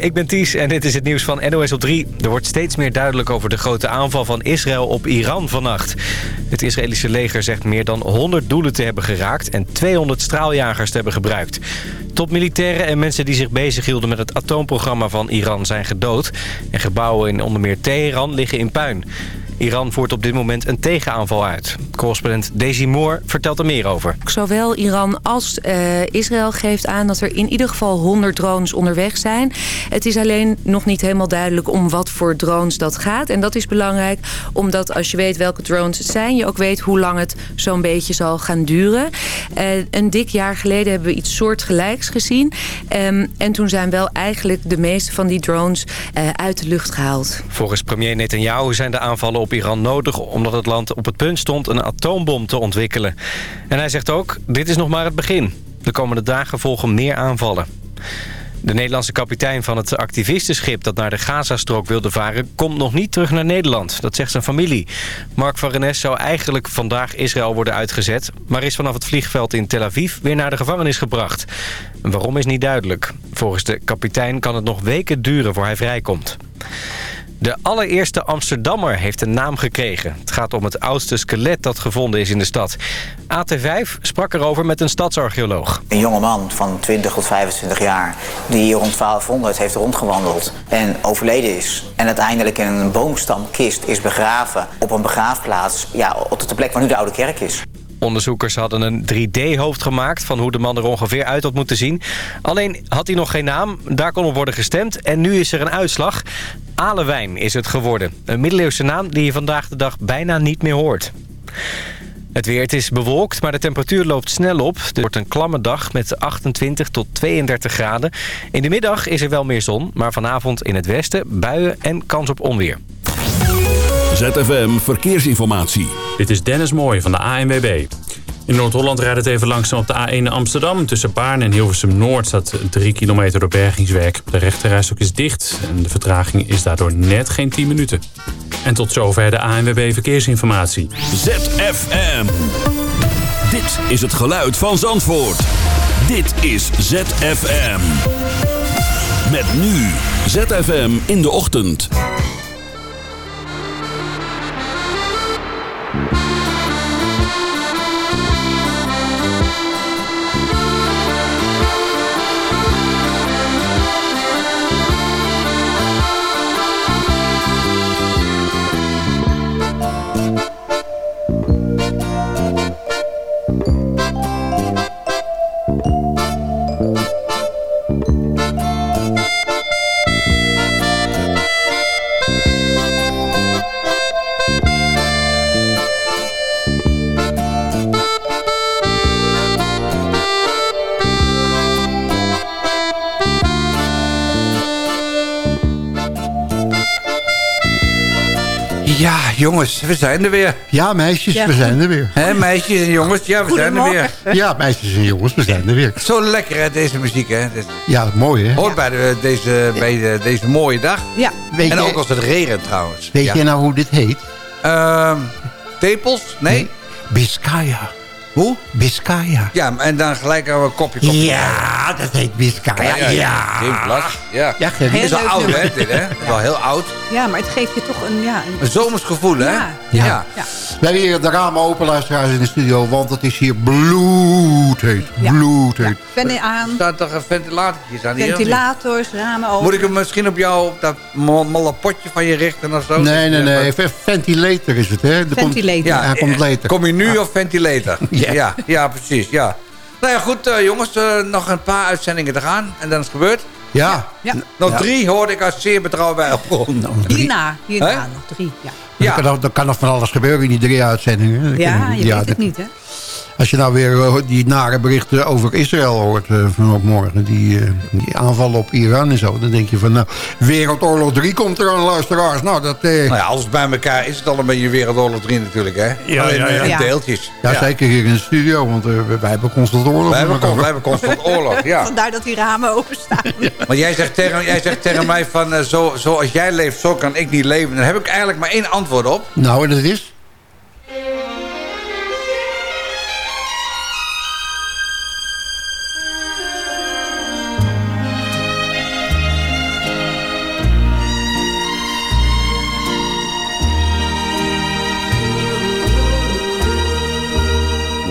Ik ben Ties en dit is het nieuws van NOS op 3. Er wordt steeds meer duidelijk over de grote aanval van Israël op Iran vannacht. Het Israëlische leger zegt meer dan 100 doelen te hebben geraakt... en 200 straaljagers te hebben gebruikt. Topmilitairen en mensen die zich bezighielden met het atoomprogramma van Iran zijn gedood. En gebouwen in onder meer Teheran liggen in puin. Iran voert op dit moment een tegenaanval uit. Correspondent Daisy Moore vertelt er meer over. Zowel Iran als uh, Israël geeft aan dat er in ieder geval 100 drones onderweg zijn. Het is alleen nog niet helemaal duidelijk om wat voor drones dat gaat. En dat is belangrijk omdat als je weet welke drones het zijn... je ook weet hoe lang het zo'n beetje zal gaan duren. Uh, een dik jaar geleden hebben we iets soortgelijks gezien. Um, en toen zijn wel eigenlijk de meeste van die drones uh, uit de lucht gehaald. Volgens premier Netanyahu zijn de aanvallen op Iran nodig... omdat het land op het punt stond een atoombom te ontwikkelen. En hij zegt ook, dit is nog maar het begin. De komende dagen volgen meer aanvallen. De Nederlandse kapitein van het activistenschip dat naar de Gazastrook wilde varen... komt nog niet terug naar Nederland, dat zegt zijn familie. Mark van zou eigenlijk vandaag Israël worden uitgezet... maar is vanaf het vliegveld in Tel Aviv weer naar de gevangenis gebracht. Waarom is niet duidelijk. Volgens de kapitein kan het nog weken duren voor hij vrijkomt. De allereerste Amsterdammer heeft een naam gekregen. Het gaat om het oudste skelet dat gevonden is in de stad. AT5 sprak erover met een stadsarcheoloog. Een jonge man van 20 tot 25 jaar die hier rond 1200 heeft rondgewandeld en overleden is. En uiteindelijk in een boomstamkist is begraven op een begraafplaats ja, op de plek waar nu de oude kerk is. Onderzoekers hadden een 3D-hoofd gemaakt van hoe de man er ongeveer uit had moeten zien. Alleen had hij nog geen naam, daar kon op worden gestemd en nu is er een uitslag. Alewijn is het geworden. Een middeleeuwse naam die je vandaag de dag bijna niet meer hoort. Het weer, het is bewolkt, maar de temperatuur loopt snel op. Het wordt een klamme dag met 28 tot 32 graden. In de middag is er wel meer zon, maar vanavond in het westen buien en kans op onweer. ZFM Verkeersinformatie. Dit is Dennis Mooij van de ANWB. In Noord-Holland rijdt het even langzaam op de A1 Amsterdam. Tussen Baarn en Hilversum Noord staat 3 kilometer door bergingswerk. De rechterrijstok is dicht en de vertraging is daardoor net geen 10 minuten. En tot zover de ANWB Verkeersinformatie. ZFM. Dit is het geluid van Zandvoort. Dit is ZFM. Met nu ZFM in de ochtend. Jongens, we zijn er weer. Ja, meisjes, Ja. we zijn er weer. Hè, meisjes en jongens, ja, we zijn er weer. Ja, meisjes en jongens, we zijn er weer. Zo lekker, hè, deze muziek, hè. Ja, mooi hè. hoort bij, de, deze, bij de, deze mooie dag. Ja. Weet en je- ook als het regent, trouwens. Weet ja. je nou hoe dit heet? Ehm, tepels? Nee? Biscaya. Hoe? Biscaya. Ja, en dan gelijk een kopje koffie. Ja, dat heet Biscaya. Ja. Geen plas. Ja. Ja, geen- Het is wel oud, hè, dit, hè? Wel heel oud. Ja, maar het geeft je toch een... Ja, een... Een zomers gevoel, hè? Ja. Ja. ja. Ja. We hebben hier de ramen open, luisteraars, in de studio, want het is hier bloedheet. Ja. Bloedheet. Pen aan, Er staan toch ventilatortjes aan hier? ventilators, ramen open. Moet ik hem misschien op jou, op dat malle potje van je richten of zo? Nee, nee, nee. Ventilator is het, hè? Komt- Ventilator. Ja, Hij komt eh, later. Kom je nu of ventilator? Ja. ja. Ja, precies, ja. Nou ja, goed eh, jongens, eh, nog een paar uitzendingen te gaan. En dan is het gebeurd. Ja. Ja. Nog drie hoorde ik uit zeer betrouwbare bron. Hierna, hierna nog drie. Ja, Ja. Er, kan, nog- er kan nog van alles gebeuren in die drie uitzendingen. Ja je weet dat- het niet, hè? Als je nou weer eh, die nare berichten over Israël hoort uh, vanaf morgen. Die, uh, die aanvallen op Iran en zo. Dan denk je van nou, Wereldoorlog 3 komt er aan luisteraars. Nou, dat... Uh, Nou ja, alles bij elkaar is het al een beetje Wereldoorlog 3 natuurlijk, hè? Ja, Alleen ja, ja. in Ja. deeltjes. ja, zeker hier in de studio. Want uh, wij hebben constant oorlog. Wij hebben, wij constant oorlog, ja. Vandaar dat die ramen openstaan. Want jij zegt tegen, jij zegt tegen mij van, uh, zo, zoals jij leeft, zo kan ik niet leven. Daar heb ik eigenlijk maar één antwoord op. Nou, en dat is?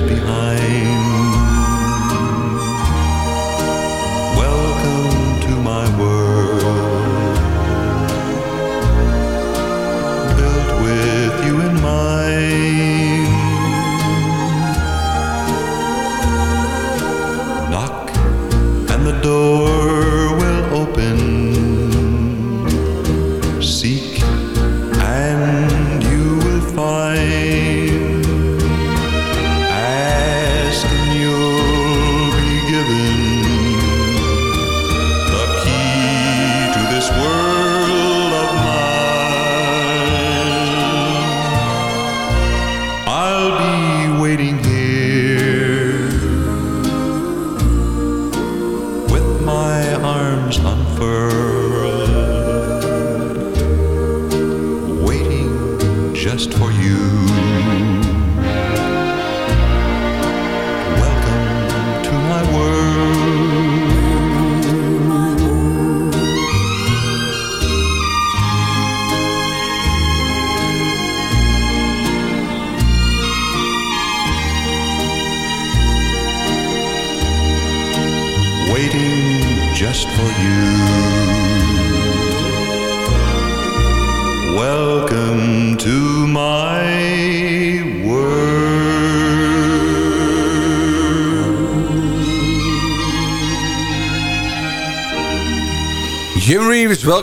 behind.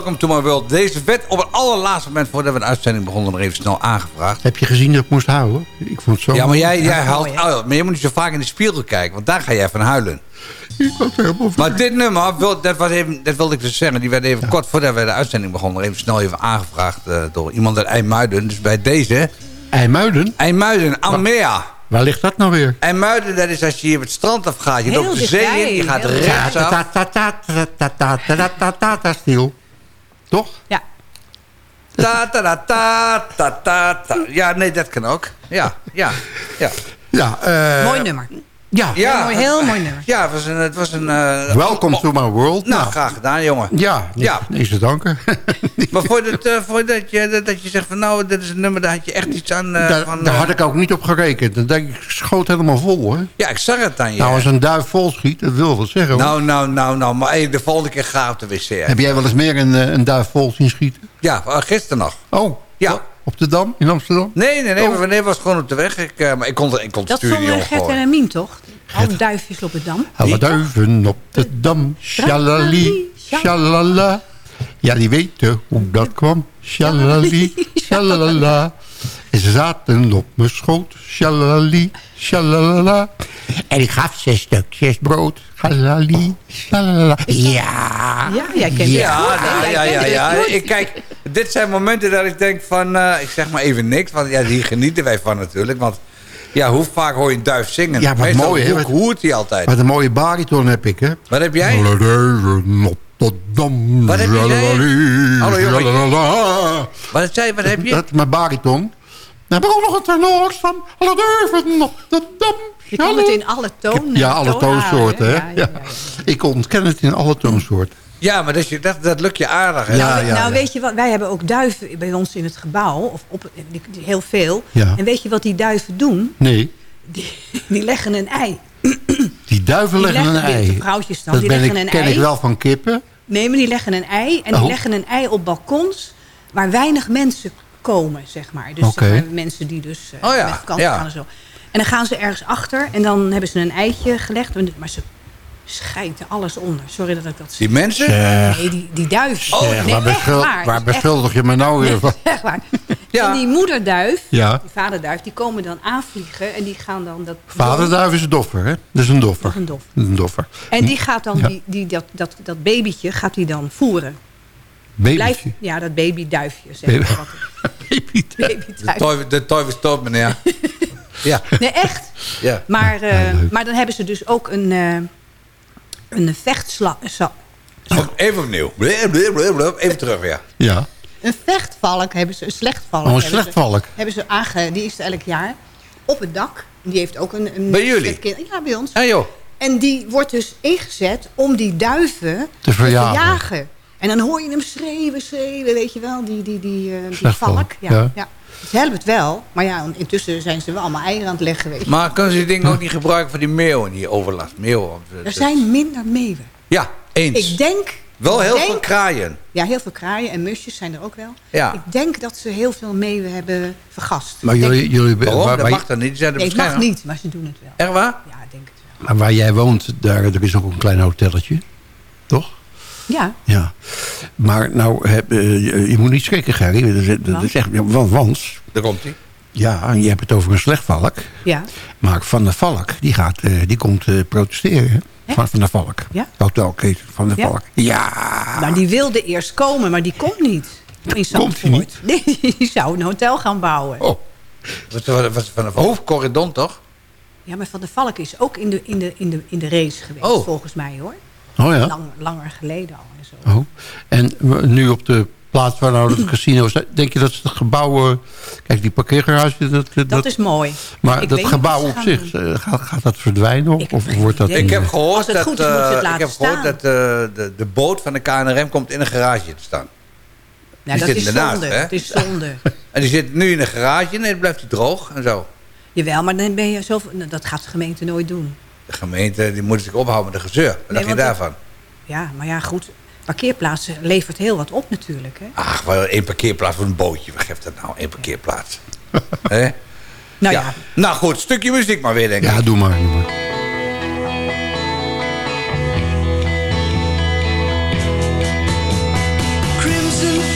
Welcome to my world. Deze werd op het allerlaatste moment voordat we de uitzending begonnen nog even snel aangevraagd. Heb je gezien dat ik moest houden? Ik vond het zo... Ja, maar jij, jij haalt uit. Maar je moet niet zo vaak in de spiegel kijken, want daar ga jij van huilen. Ik was helemaal Maar dit nummer, wil- dat, was even, dat wilde ik dus zeggen, die werd even kort voordat we de uitzending begonnen, nog even snel even aangevraagd eh, door iemand uit IJmuiden. Dus bij deze, IJmuiden? IJmuiden, Almea. Waar ligt dat nou weer? IJmuiden, dat is als je hier het strand afgaat. Je loopt de zee in, je gaat rechtsaf. Ta ta ta ta ta ta ta ta ta ta stil. Toch? Ja. Ta ta ta ta ta ta ta. Ja, nee, dat kan ook. Ja, ja, ja. Ja, eh, Mooi nummer. Ja, Ja, Mooi, heel mooi nummer. Ja, het was een... Het was een eh, welcome oh, to my world. Nou, graag gedaan, jongen. Ja, Ja. niks te danken. Maar voordat, eh voordat je, dat, dat je zegt van nou, dit is een nummer, daar had je echt iets aan... eh, daar, van, daar had ik ook niet op gerekend. Dan denk ik, ik schoot helemaal vol, hè. Ja, ik zag het aan je. Nou, als een duif vol schiet, dat wil wat zeggen, hoor. nou, nou, nou, nou, maar hey, de volgende keer ga ik op de wc. Heb jij wel eens meer een, een duif vol zien schieten? Ja, gisteren nog. Oh, Ja. Op de Dam in Amsterdam? Nee, nee, nee, Oh. maar nee, was gewoon op de weg. Ik, eh, maar ik kon, ik kon het Dat sturen, zongen jongen, Gert en Mien toch? Alle duifjes op het dam. Alle duiven op de Dam, shalali, shalala. Ja, die weten hoe dat kwam. Shalali, shalala. En ze zaten op mijn schoot, shalali, shalala. En ik gaf ze stukjes brood, shalali, shalala. Ja. Ja, jij kent het Ja, goed, hè? nou, ja, ja, ja. het goed. Ik, kijk, dit zijn momenten dat ik denk van, eh, ik zeg maar even niks. Want ja, hier genieten wij van natuurlijk. Want ja, hoe vaak hoor je een duif zingen? Ja, wat Meestal mooi, hè? hoe- hoort hij altijd? Wat een mooie bariton heb ik, hè. Wat heb jij? Op de Dam, Wat heb je Hallo, jongen. Wat, zei, wat heb je? Dat is mijn bariton. Dan heb ik ook nog een tenor van alle duiven op de Dam. Je kan het in alle tonen. Ja, alle toonsoorten, hè? Ja, ja, ja, ja. Ik ontken het in alle toonsoorten. Ja, maar dat, je- dat, dat lukt je aardig. Hè? Ja, nou, ja, nou ja. weet je wat, wij hebben ook duiven bij ons in het gebouw. Of op, heel veel. Ja. En weet je wat die duiven doen? Nee, Die, die leggen een ei. die duiven Die leggen een ei. De vrouwtjes dan, Dat die ben leggen ik, een ken ei. ik wel van kippen. Nee, maar die leggen een ei. En die Oh. leggen een ei op balkons waar weinig mensen komen, zeg maar. Dus Oké. zeg maar, mensen die dus eh, Oh ja, met vakantie ja. gaan en zo. En dan gaan ze ergens achter en dan hebben ze een eitje gelegd. Maar ze schijten alles onder. Sorry dat ik dat zeg. Die mensen? Zeg, Nee, die, die duif. nee, waar, beschul- waar. waar beschuldig je me nou weer van? Echt waar. Ja. En die moederduif, Ja. die vaderduif, die komen dan aanvliegen. En die gaan dan dat... Vaderduif is een doffer, hè? Dat is een doffer. Dat is een is doffer. En die gaat dan, Ja. die, die, dat, dat, dat babytje gaat die dan voeren. Babytje. Blijf, ja, dat babyduifje. Zeg Baby- maar. Babyduif. De toy is top, meneer. Ja. Nee, echt. Ja. Maar, eh, maar dan hebben ze dus ook een, eh een vechtslag. Even opnieuw. Even terug weer. Ja. Een vechtvalk hebben ze, een slechtvalk. Oh, een hebben ze- slechtvalk. Hebben ze aange, die is er elk jaar op het dak. Die heeft ook een... een Bij jullie? kind- Ja, bij ons. Ja joh. En die wordt dus ingezet om die duiven Te verjagen. verjagen. En dan hoor je hem schreeuwen, schreeuwen, weet je wel. Die, die, die, eh, die Slechtvalk, valk. Ja, ja. ja. Ze helpen het wel. Maar ja, intussen zijn ze wel allemaal eieren aan het leggen, weet je. Maar kunnen ze die dingen ook niet gebruiken voor die meeuwen, die overlast? Meeuwen. eh, Er zijn minder meeuwen. Ja, eens. Ik denk... Wel heel denk- veel kraaien. Ja, heel veel kraaien en musjes zijn er ook wel. Ja. Ik denk dat ze heel veel meeuwen hebben vergast. Maar Ik jullie, jullie, Waarom? waar, dat mag dan niet. Die zijn er Nee, het mag niet, maar ze doen het wel. Echt waar? Ja, ik denk het wel. maar waar jij woont, daar er is ook een klein hotelletje. Toch? Ja, Ja. Maar nou, heb, eh, je, moet niet schrikken, Gerry. Dat is echt, want, want, Daar komt hij. ja, je hebt het over een slechtvalk. ja. Maar Van der Valk, die, gaat, eh, die komt eh, protesteren. hè? Van, van der Valk. Ja? Hotelketen Van der Ja? Valk. Ja. Nou, die wilde eerst komen, maar die komt niet. In Komt hij niet? Nee, die zou een hotel gaan bouwen. Oh, Wat wat- wat van een hoofdcorridon toch? Ja, maar Van der Valk is ook in de, in de, in de, in de race geweest, Oh. volgens mij hoor. Oh ja. Lang, langer geleden al en zo. Oh. En nu op de plaats waar nou het casino is... denk je dat ze het gebouw... eh, kijk, die parkeergarage... Dat, dat, Dat is mooi. maar Ik dat gebouw op zich, doen. eh, gaat, gaat dat verdwijnen? Of, wordt dat... Ik een, heb eh, gehoord dat, is, eh, ik heb gehoord dat eh, de, de boot van de KNRM komt in een garage te staan. Nou, dat zit is ernaast, zonde. hè? Het is zonde. En die zit nu in een garage en dan blijft hij droog en zo. Jawel, maar dan ben je zo... nou, Dat gaat de gemeente nooit doen. De gemeente die moet zich ophouden met de gezeur. Wat dacht je daarvan? Ja, maar ja, goed. Parkeerplaatsen levert heel wat op natuurlijk. Hè? Ach, wel één parkeerplaats voor een bootje. Wat geeft dat nou? Één parkeerplaats. Hè? Nou ja, ja. Nou goed, stukje muziek maar weer, denk ik. ja, doe maar. Doe maar. Crimson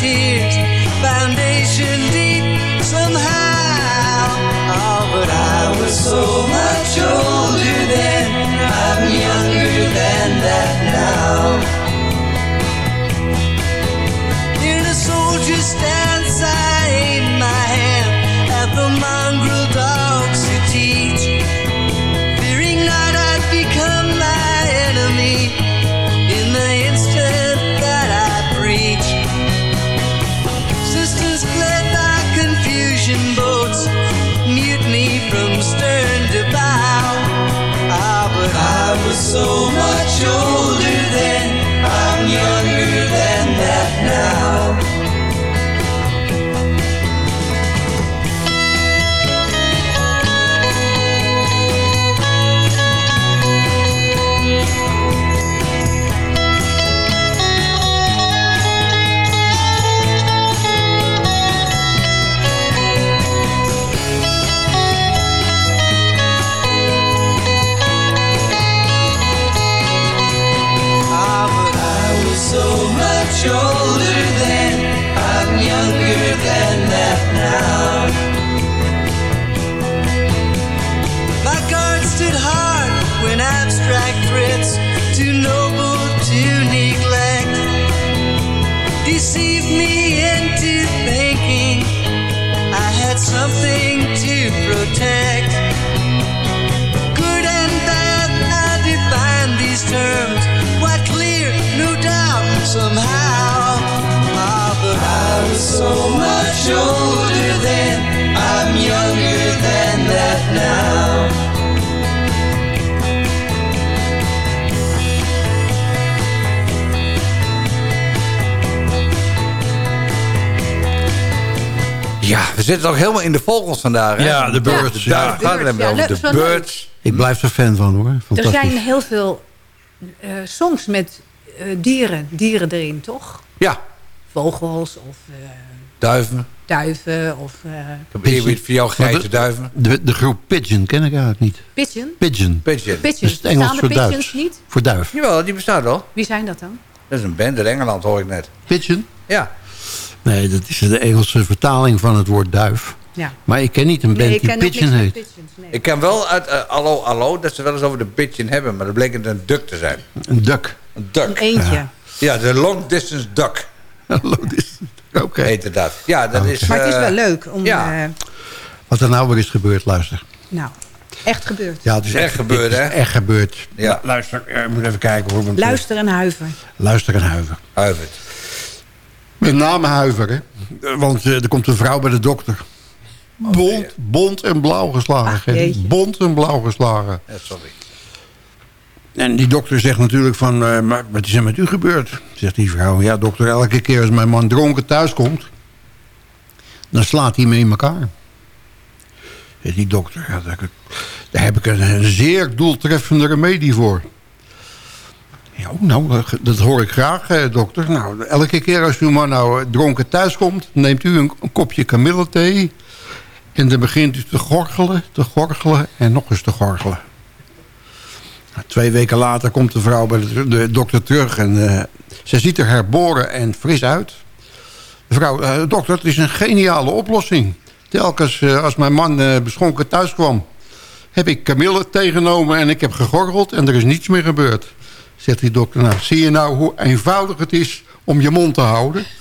musketeers foundation deep somehow oh but I was so much zitten ook helemaal in de vogels vandaag. Hè? Ja, de birds, Daar ja. gaat het Birds, ja, De birds. Ik blijf er fan van hoor. Er zijn heel veel eh, songs met eh, dieren, dieren erin, toch? Ja, Vogels of eh, duiven. duiven of eh Ik heb voor Maar de- duiven. De, de groep Pigeon ken ik eigenlijk niet. pigeon. Pigeon. Pigeon. Pigeons. Dat is het Engels Bestaan voor pigeons niet? Voor duif. Jawel, die bestaat wel. Wie zijn dat dan? Dat is een band in Engeland, hoor ik net. Pigeon? Ja. Nee, dat is de Engelse vertaling van het woord duif. Ja. Maar ik ken niet een band Nee, ik die Pigeon heet. met pigeons. Nee. Ik ken wel uit eh, Allo Allo dat ze wel eens over de pigeon hebben. Maar dat bleek het een duck te zijn. Een duck. Een duck. Een eentje. Ja, de long distance duck dit is- Oké. heette dat. Ja, dat is... Maar het is eh, wel leuk om... ja. eh, Wat er nou weer is gebeurd, luister. nou, echt gebeurd. Ja, het is Echt echt, gebeurd, hè? Echt gebeurd. Ja. Luister, ik moet even kijken hoor. want, Luister en huiver. Luister en huiver. Huivert. Met name huiver, hè. Eh, Want eh, er komt een vrouw bij de dokter. Bont, bont en blauw geslagen. Ach. Bont en blauw geslagen. Ja, sorry. En die dokter zegt natuurlijk van... eh, maar wat is er met u gebeurd? Zegt die vrouw. Ja, dokter, elke keer als mijn man dronken thuis komt... dan slaat hij me in elkaar. Zegt die dokter, ja, daar, daar heb ik een, een zeer doeltreffende remedie voor. Ja, nou, eh, dat hoor ik graag, eh, dokter. Nou, elke keer als uw man nou eh, dronken thuis komt... neemt u een, kopje kamillethee... en dan begint u te gorgelen, te gorgelen en nog eens te gorgelen. Nou, Twee weken later komt de vrouw bij de, dokter terug... en ze ziet er herboren en fris uit. De vrouw, dokter, het is een geniale oplossing. Telkens als mijn man beschonken thuis kwam... heb ik kamille tegenomen en ik heb gegorgeld... en er is niets meer gebeurd. Zegt die dokter, nou, zie je nou hoe eenvoudig het is... om je mond te houden?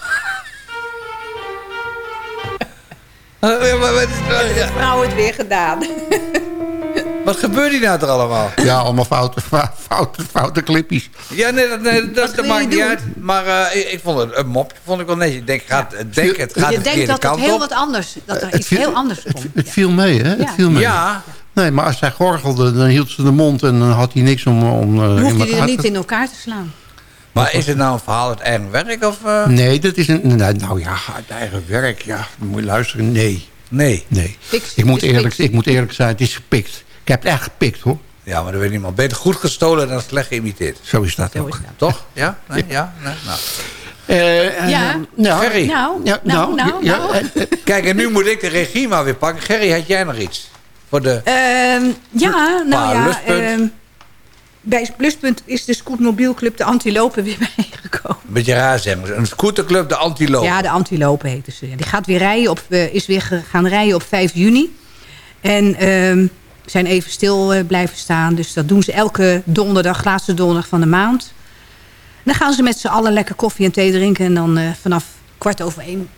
Eh, ja, Vrouw het weer gedaan. wat gebeurt hier nou toch allemaal? Ja, allemaal foute, foute, foute clipjes. Ja, nee, dat, nee, dat, maakt je niet doen? uit. Maar eh, ik, ik vond het een mop. Vond ik wel netjes. Ik denk, gaat, ik denk het gaat je de denkt dat het heel op. wat anders... dat er Het iets viel- heel anders Het, komt. het viel mee, hè? Het viel mee. Ja, Nee, maar als zij gorgelde, dan hield ze de mond... en dan had hij niks om... om eh, Dan hoef in je elkaar er te- niet in elkaar te slaan. maar is het nou een verhaal uit eigen werk? Of, eh? Nee, dat is een... Nee, nou ja, uit eigen werk. Ja, moet je luisteren. Nee, Nee. nee. Ik moet, eerlijk, ik moet eerlijk zijn, het is gepikt. Ik heb het echt gepikt, hoor. Ja, maar dat weet niemand. Beter goed gestolen dan slecht geïmiteerd. Zo is dat Zo ook. is dat. Toch? Ja? Nee? Ja? Nee? Nou. Eh, Ja. nou, Gerry. Nou, Ja, nou, nou, ja, nou. eh, eh, Kijk, en nu moet ik de regie maar weer pakken. Gerry, had jij nog iets? Voor de... Ehm, ja, nou ja. Lustpunt. ehm, bij Pluspunt is de scootmobielclub de Antilopen weer bijgekomen. Beetje raar zeggen. Een scooterclub, de Antiloop. Ja, de Antilopen heten ze. Die gaat weer rijden op, eh, is weer gaan rijden op 5 juni. En ehm, zijn even stil eh, blijven staan. Dus dat doen ze elke donderdag, laatste donderdag van de maand. Dan gaan ze met z'n allen lekker koffie en thee drinken. En dan eh, vanaf kwart over één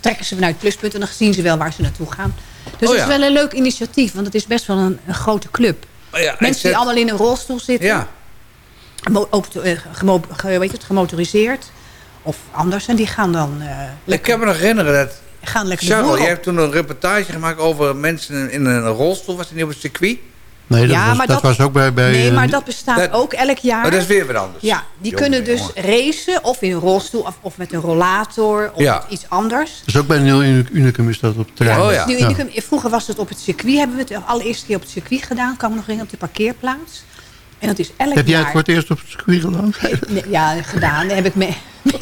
vertrekken ze vanuit Pluspunt. En dan zien ze wel waar ze naartoe gaan. Dus Oh het ja. is wel een leuk initiatief. Want het is best wel een, een grote club. Oh ja, Mensen zet- die allemaal in een rolstoel zitten. Ja. Ook, eh, gemo- ge- weet je het, gemotoriseerd. Of anders. En die gaan dan eh, Ik kan me nog herinneren dat... gaan lekker Charles, op. hebt toen een reportage gemaakt over mensen in een rolstoel. Was het niet op het circuit? Nee, dat, Ja, was, maar dat dat- was ook bij... bij Nee, eh, maar dat bestaat dat- ook elk jaar. Maar dat is weer wat anders. Ja, die Jongen, kunnen dus jongen. racen. Of in een rolstoel. Of, of met een rollator. Of Ja. iets anders. Is ook bij Nieuw Unicum is dat op het terrein. Oh ja. Nu, Unicum, Vroeger was het op het circuit. Hebben we het de allereerste keer op het circuit gedaan. Kwam nog in op de parkeerplaats. En dat is elk Heb jij jaar... het voor het eerst op het circuit gedaan? Nee, ja, gedaan. Daar heb ik mee...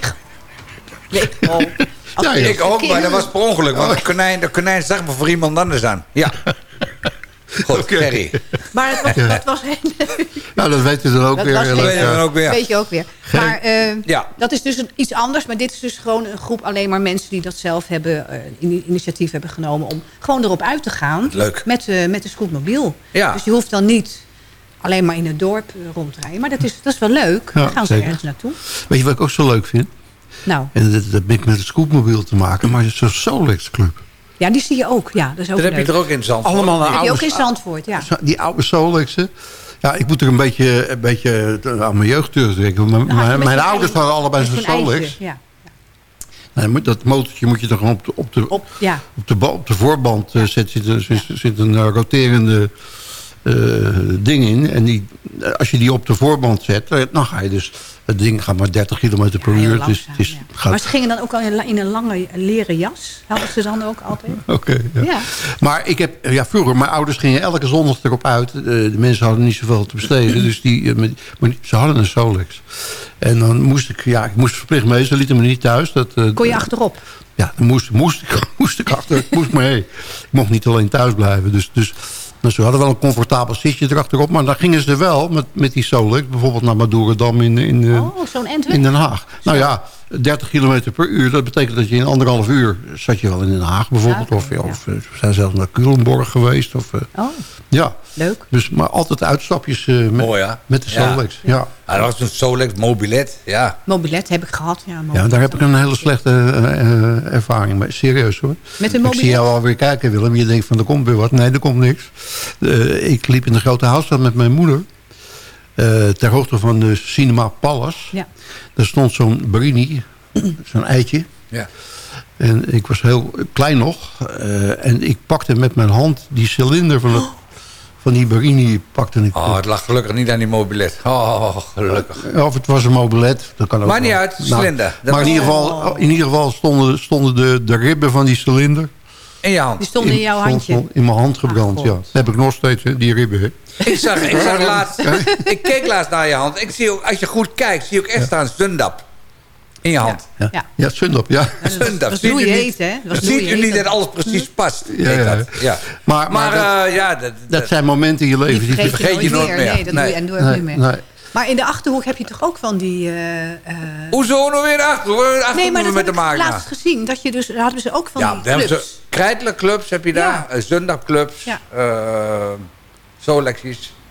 Als Ja, Ik ook, maar dat was per ongeluk. Want de konijn, de konijn zag me voor iemand anders aan. Ja. Goed, Gerry. Maar het was, dat was heel leuk. Nou, dat weten ze dan ook Dat weer. weet je dan ook weer. Weet je ook weer. Geen- Maar eh, Ja. dat is dus een- iets anders. Maar dit is dus gewoon een groep alleen maar mensen die dat zelf hebben, eh, in- initiatief hebben genomen. Om gewoon erop uit te gaan. Leuk. Met, eh, met de scootmobiel. Ja. Dus je hoeft dan niet alleen maar in het dorp eh, rond te rijden. Maar dat is, dat is wel leuk. Ja, dan gaan ze zeker. ergens naartoe. Weet je wat ik ook zo leuk vind? Nou, En dat, dat heeft met het scootmobiel te maken. Maar het is zo'n Solex Club. Ja, die zie je ook. Ja, dat is ook Dat heb je er ook in Zandvoort. Allemaal een Dat heb je ook oude, in Zandvoort, ja. Die oude Solexen. Ja, ik moet er een beetje, een beetje aan mijn jeugd terugdenken. Mijn, mijn, ouders hadden allebei zo'n Solex. Ja. Nee, moet- dat motortje moet je toch gewoon op de, op de, Op, ja. op de, op de voorband eh, zit, zit, een- zit, zit een eh, roterende eh, ding in. En die, als je die op de voorband zet, eh, dan ga je dus... Het ding gaat maar 30 km per uur. langzaam, dus het is, ja. gaat, Maar ze gingen dan ook al in een- lange leren jas. Hadden ze dan ook altijd? Oké, ja. Ja. Maar ik heb, ja, vroeger, mijn ouders gingen elke zondag erop uit. Eh, de mensen hadden niet zoveel te besteden. dus die, eh, maar ze hadden een Solex. En dan moest ik, ja, ik moest verplicht mee. Ze lieten me niet thuis. Dat, eh, Kon je achterop? Ja, dan moest, moest, ik, moest ik achter. Ik moest mee. Ik mocht niet alleen thuis blijven. Dus, dus nou, ze hadden wel een comfortabel zitje erachterop. Maar dan gingen ze wel met, met die Solex. Bijvoorbeeld naar Madurodam in, in, eh, Oh, in Den Haag. Nou ja, 30 kilometer per uur. Dat betekent dat je in anderhalf uur zat je wel in Den Haag bijvoorbeeld. Ja, of, ja, of eh, we zijn zelfs naar Culemborg geweest. Of, eh, Oh, ja, leuk. dus, maar altijd uitstapjes eh, met, Mooi, ja. met de Ja. Solex. Ja. Ja, dat was een Solex mobilet. Ja. Mobilet heb ik gehad. Ja, Ja, daar heb ik een hele slechte eh, eh, ervaring mee. Serieus hoor. Met een Ik mobilet? zie jou alweer kijken Willem. Je denkt van er komt weer wat. Nee, er komt niks. Eh, ik liep in de grote houtstad met mijn moeder. Eh, ter hoogte van de Cinema Palace. Ja. Daar stond zo'n Brini. zo'n eitje. Ja. En ik was heel klein nog. eh, en ik pakte met mijn hand die cilinder van, het, van die Barini. Pakte ik, Oh, het lag gelukkig niet aan die mobilet. Oh, gelukkig. Of het was een mobilet. Dat kan ook Maakt niet wel. uit, Nou, cilinder. Maar in ieder geval, in ieder geval stonden, stonden de, de ribben van die cilinder... In je hand. Die stond in jouw handje. in mijn hand gebrand, Ah, ja. God. Dat heb ik nog steeds, hè, die ribben. hè. Ik zag, ik zag laatst... ik keek laatst naar je hand. Ik zie ook, als je goed kijkt, zie je ook echt staan Zundap. In je hand. Ja, Ja. ja Sundap, ja. Zundap. Dat hoe je niet- heet, hè? Dat Ziet je u niet dat alles precies past? Ja, ja. dat. ja. Maar, maar, Maar, dat, eh, ja, dat, dat zijn momenten in je leven. Die vergeet, vergeet je je nooit meer. meer. Nee, dat Nee. doe je, en doe je nee, niet meer. nee. Maar in de Achterhoek heb je toch ook van die... eh, eh, Hoezo nou weer achter? Hoe achter nee, maar dat met heb de ik maken? laatst gezien. Dat je dus, daar hadden ze ook van Ja, die daar hebben clubs. ze Kreidler clubs heb je daar, Ja. ja. Zundapclubs, Ja. eh,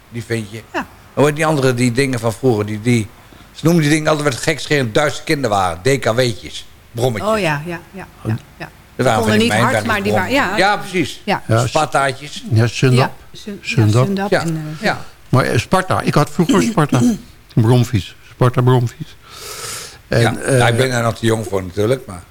die vind je. Ja. Heet die andere die dingen van vroeger? Die, die, ze noemen die dingen altijd wat gekscherend Duitse kinderwaren. DKW'tjes, brommetjes. Oh ja, ja, ja. ja, ja. Dat waren niet hard, maar die waren... Ja, Ja, precies. ja. Ja, Spartaatjes. Ja, Sundap. Ja, Sun- ja, Sundap. Sundap Ja. Eh. Maar eh, Sparta, ik had vroeger Sparta. Bromfiets. Sparta Bromfiets. En, ja. eh, Ja, ik ben er nog te jong voor natuurlijk. Maar.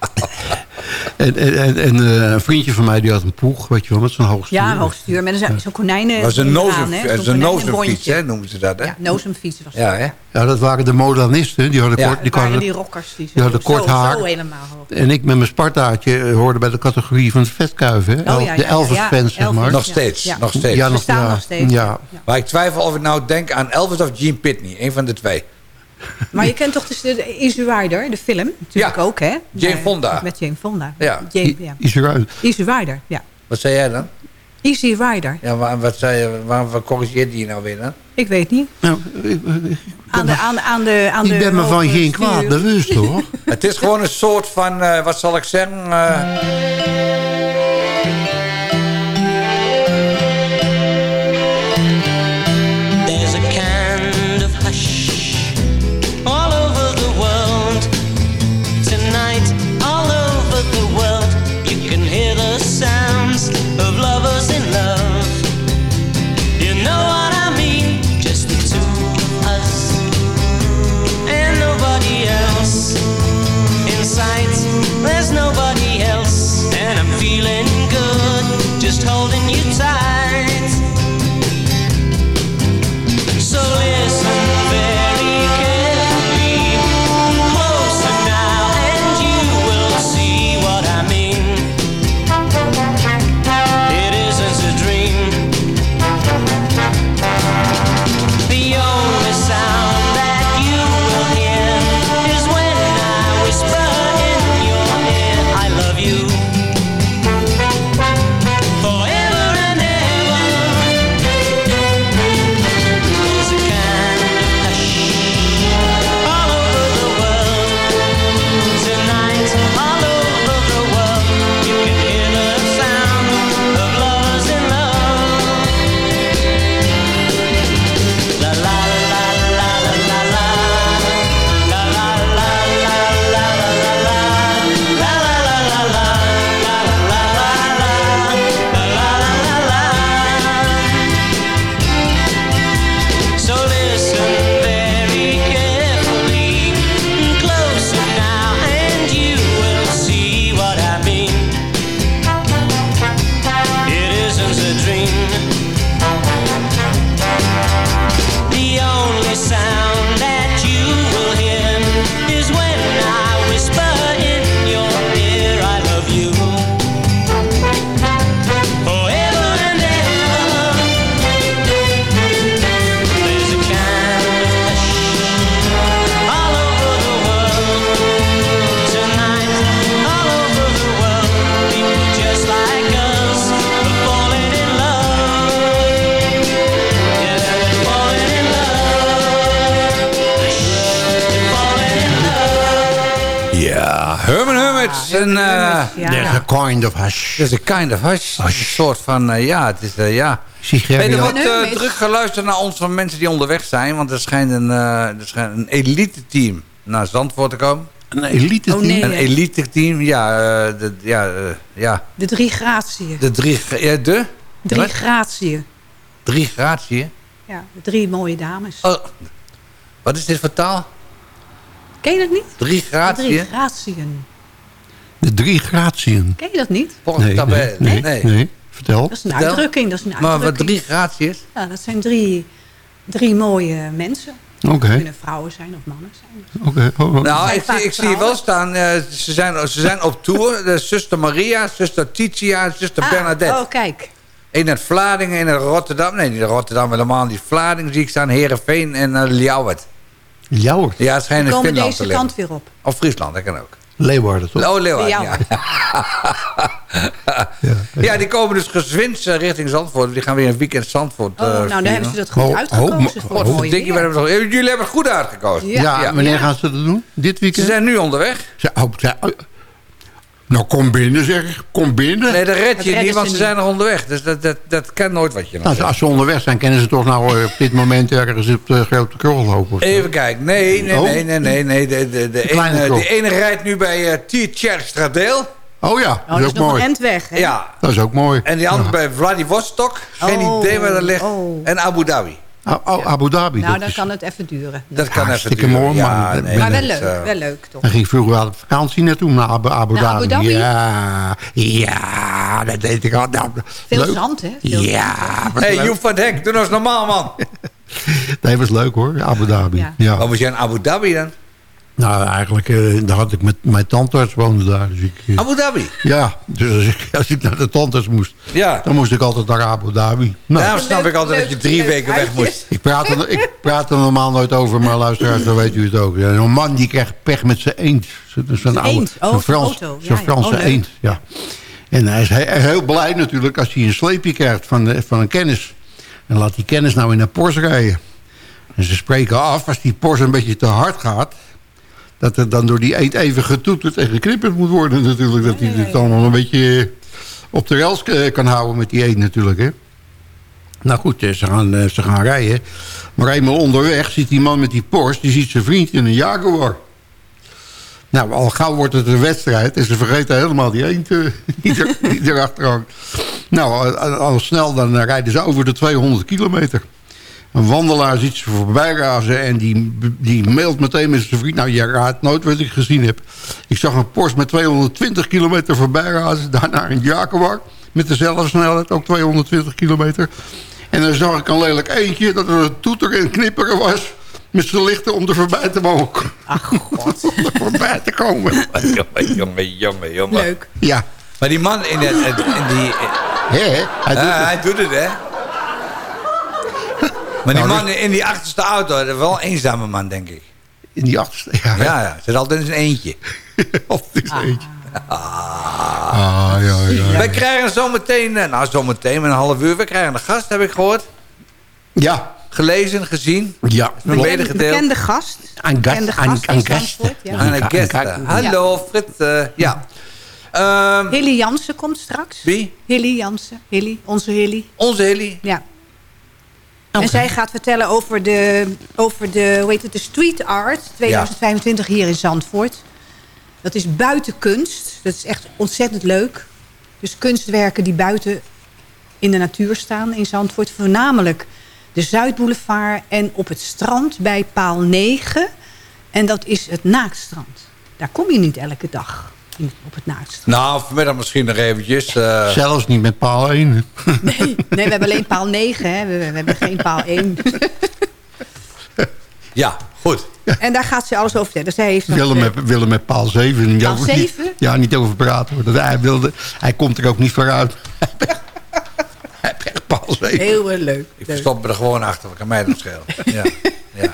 en, en, en, en, eh, een vriendje van mij die had een poeg, weet je wel, met zo'n hoogstuur. Ja, hoogstuur. Met een- zo'n konijnen... Dat een dat is een nozemfiets, hè, noemen ze dat. Hè? Ja, nozemfiets was Ja, hè? Ja, dat waren de modernisten. Die hadden Ja. kort, die Dat waren hadden, die rockers die die hadden kort zo, haar. zo helemaal. En ik met mijn Spartaatje eh, hoorde bij de categorie van het vetkuif. Hè? Oh, ja, ja, de ja, Elvis-fans, ja, zeg maar. Nog steeds, Ja. nog steeds. Ja, nog steeds. Ja. Maar ik twijfel of ik nou denk aan Elvis of Gene Pitney. Een van de twee. Maar je kent toch dus de, Easy Rider, de film? Natuurlijk Ja. ook, hè? Jane Nee, Fonda. Met Jane Fonda. Ja. Jane, ja. Is eruit. Easy Rider, ja. Wat zei jij dan? Easy Rider. Ja, waar, wat zei je, waar, waar corrigeerde je nou weer dan? Ik weet niet. Nou, ik, ik- Aan de, aan, de- aan de, aan ik de ben me van geen kwaad bewust, hoor. Het is gewoon een soort van, eh, wat zal ik zeggen... eh, dat is een kind of is Een soort van, eh, ja, het is, eh, ja. Hey, er wordt eh, Hermits. druk geluisterd naar ons van mensen die onderweg zijn. Want er schijnt een, eh, er schijnt een elite team naar Zandvoort te komen. Een elite Oh, team. nee. Een elite team, ja, eh, de, ja, eh, ja. De drie gratieën. De drie, ja, de? Drie Wat? gratieën. Drie gratie. Ja, de drie mooie dames. Oh, wat is dit voor taal? Ken je dat niet? Drie De gratie? drie gratieën. De drie gratieën. Ken je dat niet? Volgens Nee, tabel. nee, nee, nee. Vertel. Dat is een Vertel. uitdrukking. Dat is een Maar wat uitdrukking. drie gratie is? Ja, dat zijn drie, drie mooie mensen. Oké, Het kunnen vrouwen zijn of mannen zijn. oké. Oh, oh. Nou, ik, ik zie wel staan. eh, ze, zijn, ze zijn op tour. De zuster Maria, zuster Titia, zuster Bernadette. oh, kijk. Eén uit Vlaardingen, één uit Rotterdam. Nee, niet Rotterdam, helemaal niet. Vlaardingen zie ik staan. Heerenveen en uh, Ljouwert. Jouw Ja, het schijnt in komen Finland te deze liggen. kant weer op. Of Friesland, dat kan ook. Leeuwarden, toch? Oh, Leeuwarden, ja. Ja, die komen dus gezwind eh, richting Zandvoort. Die gaan weer een weekend Zandvoort Oh, eh, nou, dan hebben ze dat goed Ho- uitgekozen. ho- ho- hebben al- Jullie hebben het goed uitgekozen. Ja, Ja. wanneer gaan ze dat doen? Dit Ze weekend? zijn nu onderweg. Ze, oh, ze- oh. Nou, kom binnen zeg ik. Kom binnen. Nee, dat red je niet, want ze zijn nog onderweg. Dus dat, dat, dat kan nooit wat je nog Nou, zegt. als ze onderweg zijn, kennen ze toch nou eh, op dit moment ergens op de grote krol lopen. Even kijken. Nee, nee, Oh. nee, nee, nee. nee. De, de, de, ene, ene rijdt nu bij uh, Tiertjerkstradeel. Oh ja, Oh, dat is ook een mooi. weg. Hè? Ja. Dat is ook mooi. En die andere bij Vladivostok. Geen Oh, idee waar dat ligt. oh. En Abu Dhabi. Ah, oh, Abu Dhabi. Nou, dat dan is- kan het even duren. Dat kan even duren. mooi, ja, maar- nee, Maar wel leuk, eh, wel leuk toch? Daar ging ik vroeger wel op vakantie naartoe, naar Abu, Abu Naar. Abu Dhabi? Ja, ja, dat deed ik al. Nou, Veel leuk. zand, hè? Veel Ja, was hey. Joep van Hek, doe nou eens normaal, man. Nee, was leuk hoor, Abu Dhabi. Ja. Ja. Wat was jij in Abu Dhabi dan? Nou, eigenlijk, eh, daar had ik met mijn tandarts woonde daar. Dus ik, eh, Abu Dhabi? ja, dus als ik, als ik naar de tandarts moest, Ja. dan moest ik altijd naar Abu Dhabi. Nou, Daarom snap ik altijd dat je drie weken weg moest. ik, praat er, ik praat er normaal nooit over, maar luisteraars, dan weet u het ook. Een man die krijgt pech met zijn eend. Zo- Zo'n Zijn oude- eend? Oh, Frans. Ja, zo'n ja. Franse Oh, eend. Ja. En hij is, he- hij is heel blij natuurlijk als hij een sleepje krijgt van, de- van een kennis. En laat die kennis nou in een Porsche rijden. En ze spreken af, als die Porsche een beetje te hard gaat... dat er dan door die eend even getoeterd en geknipperd moet worden natuurlijk. Dat hij het dan wel een beetje eh, op de rails eh, kan houden met die eend natuurlijk. Hè. Nou goed, eh, ze gaan, ze gaan rijden. Maar eenmaal onderweg ziet die man met die Porsche... die ziet zijn vriend in een Jaguar. Nou, al gauw wordt het een wedstrijd... en ze vergeten helemaal die eend die, er, die erachter hangt. Nou, al, al snel dan rijden ze over de 200 kilometer. Een wandelaar ziet ze voorbij razen... en die, die mailt meteen met zijn vriend... nou, je raadt nooit wat ik gezien heb. Ik zag een Porsche met 220 kilometer voorbij razen... daarna een Jaguar met dezelfde snelheid, ook 220 kilometer... En dan zag ik een lelijk eentje dat er een toeter en knipperen was... met zijn lichten om er voorbij te mogen. Ach, god. om er voorbij te komen. Jongen, jongen, jongen, jongen. Leuk. Ja, Maar die man in, het, in die... hij doet Ah, het. hij doet het, hè? Maar die Nou, man in die achterste auto, dat is wel een eenzame man, denk ik. in die achterste. Ja, Ja, ja. Zit altijd in zijn eentje. Of het is eentje. Ah, ja, ja. Wij krijgen zometeen, eh, nou zometeen, met een half uur, we krijgen een gast, heb ik gehoord. Ja, Gelezen, gezien. ja. Klopt. medegedeeld. Bekende gast. Een gast, Bekende een- gast een in gast. Ja. Ja. Een Een Hallo, Frit. ja. Ehm, Hilly Jansen komt straks. wie? Hilly Jansen. Hilly, onze Hilly. Onze Hilly. Ja. En zij gaat vertellen over de, over de, hoe heet het, de street art 2025 hier in Zandvoort. Dat is buiten kunst. Dat is echt ontzettend leuk. Dus kunstwerken die buiten in de natuur staan in Zandvoort. Voornamelijk de Zuidboulevard en op het strand bij paal 9. En dat is het Naaktstrand. Daar kom je niet elke dag op het Naaktstrand. Nou, vanmiddag misschien nog eventjes. eh, Zelfs niet met paal 1. Nee, nee, we hebben alleen paal 9. Hè. We, we hebben geen paal 1. ja, goed. En daar gaat ze alles over vertellen. Zij heeft Willem met, Willem met paal 7. Niet Paal over- niet- 7? Ja, niet over praten. Hoor. Dat hij, wilde, hij komt er ook niet vooruit. hij heeft echt paal 7. heel erg leuk. Ik verstop me er gewoon achter, wat kan mij dat schelen. Ja. ja.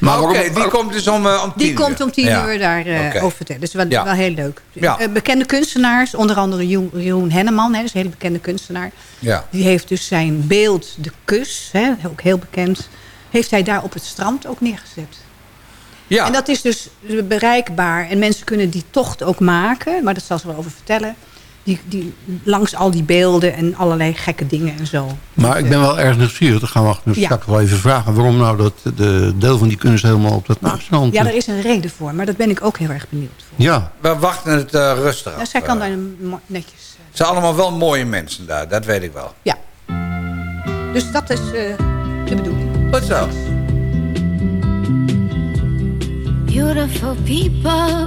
Maar waarom- die komt dus om, eh, om tien Die komt om tien Ja. uur daar eh, Oké. over vertellen. Dus wel, Ja. wel heel leuk. Ja. Eh, bekende kunstenaars, onder andere Jeroen Henneman. Hè, dat is een hele bekende kunstenaar. Ja. Die heeft dus zijn beeld, De Kus, hè, ook heel bekend... heeft hij daar op het strand ook neergezet. Ja. En dat is dus bereikbaar. En mensen kunnen die tocht ook maken. Maar dat zal ze wel over vertellen. Die, die, langs al die beelden en allerlei gekke dingen en zo. Maar ik ben wel erg nieuwsgierig. Dan gaan we Ja. straks wel even vragen... waarom nou dat de deel van die kunst helemaal op dat naakstrand... Ja, daar is een reden voor. Maar dat ben ik ook heel erg benieuwd voor. Ja, We wachten het eh, rustig Ja, af. zij kan Eh, daar netjes... eh, Het zijn allemaal wel mooie mensen daar, dat weet ik wel. ja. Dus dat is eh, de bedoeling. Goed zo. Beautiful people,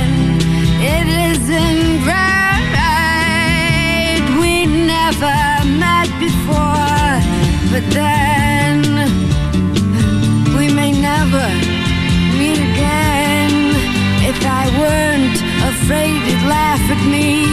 then we may never meet again. If I weren't afraid you'd laugh at me,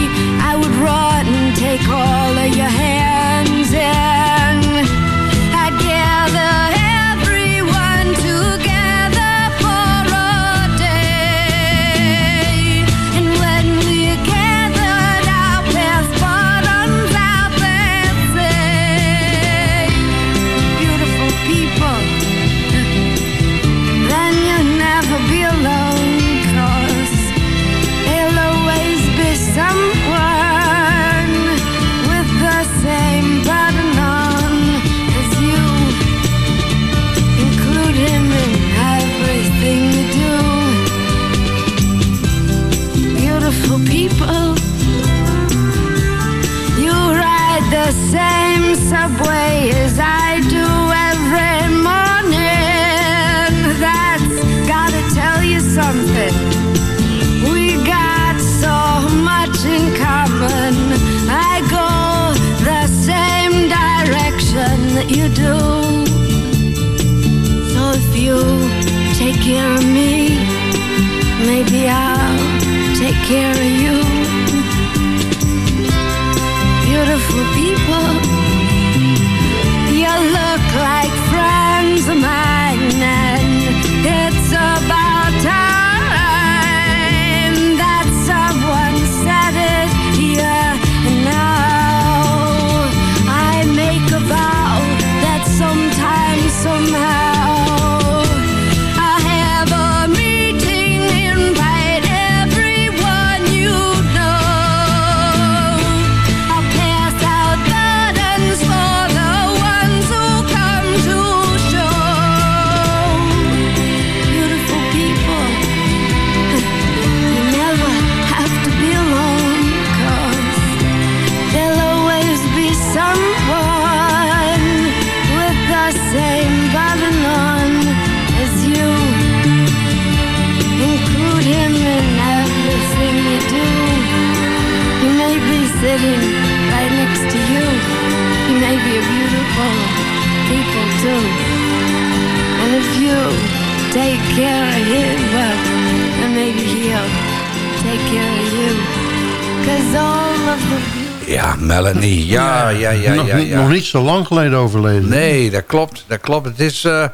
Ja, ja, ja, nog, ja. niet- ja. nog niet zo lang geleden overleden. Nee, dat klopt. Dat klopt. Het is eh,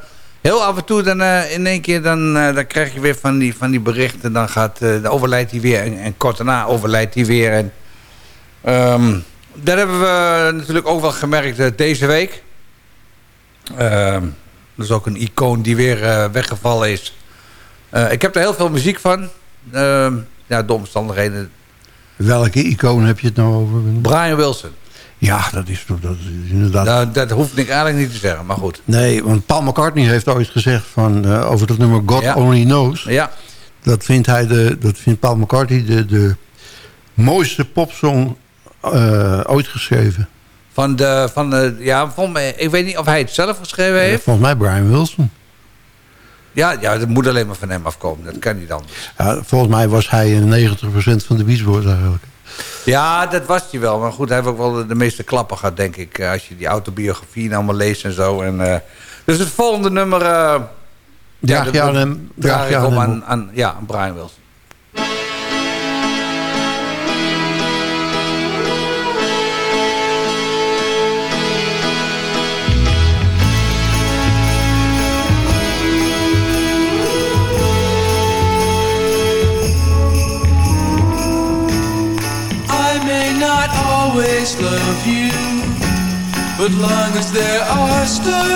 heel af en toe, dan, eh, in één keer dan, eh, dan krijg je weer van die, van die berichten. Dan gaat, dan overlijdt hij weer en, en kort daarna overlijdt hij weer. En, ehm, dat hebben we natuurlijk ook wel gemerkt deze week. Ehm, dat is ook een icoon die weer weggevallen is. Ik heb er heel veel muziek van. Ehm, ja, de omstandigheden. Welke icoon heb je het nou over? Brian Wilson. Ja, dat is, dat is inderdaad... Nou, dat hoef ik eigenlijk niet te zeggen, maar goed. Nee, want Paul McCartney heeft ooit gezegd van, eh, over dat nummer God Ja. Only Knows. Ja. Dat vindt, hij de, dat vindt Paul McCartney de, de mooiste popsong eh, ooit geschreven. Van de, van de, ja, van, mij- ik weet niet of hij het zelf geschreven heeft. volgens mij Brian Wilson. Ja, ja, dat moet alleen maar van hem afkomen. Dat kan niet anders. Ja, volgens mij was hij een 90% van de Beach Boys eigenlijk. Ja, dat was hij wel. Maar goed, hij heeft ook wel de, de meeste klappen gehad, denk ik. eh, Als je die autobiografie allemaal leest en zo. En, eh, dus het volgende nummer... dat hem- draag draag je ik aan om hem aan, aan, ja, aan Brian Wilson.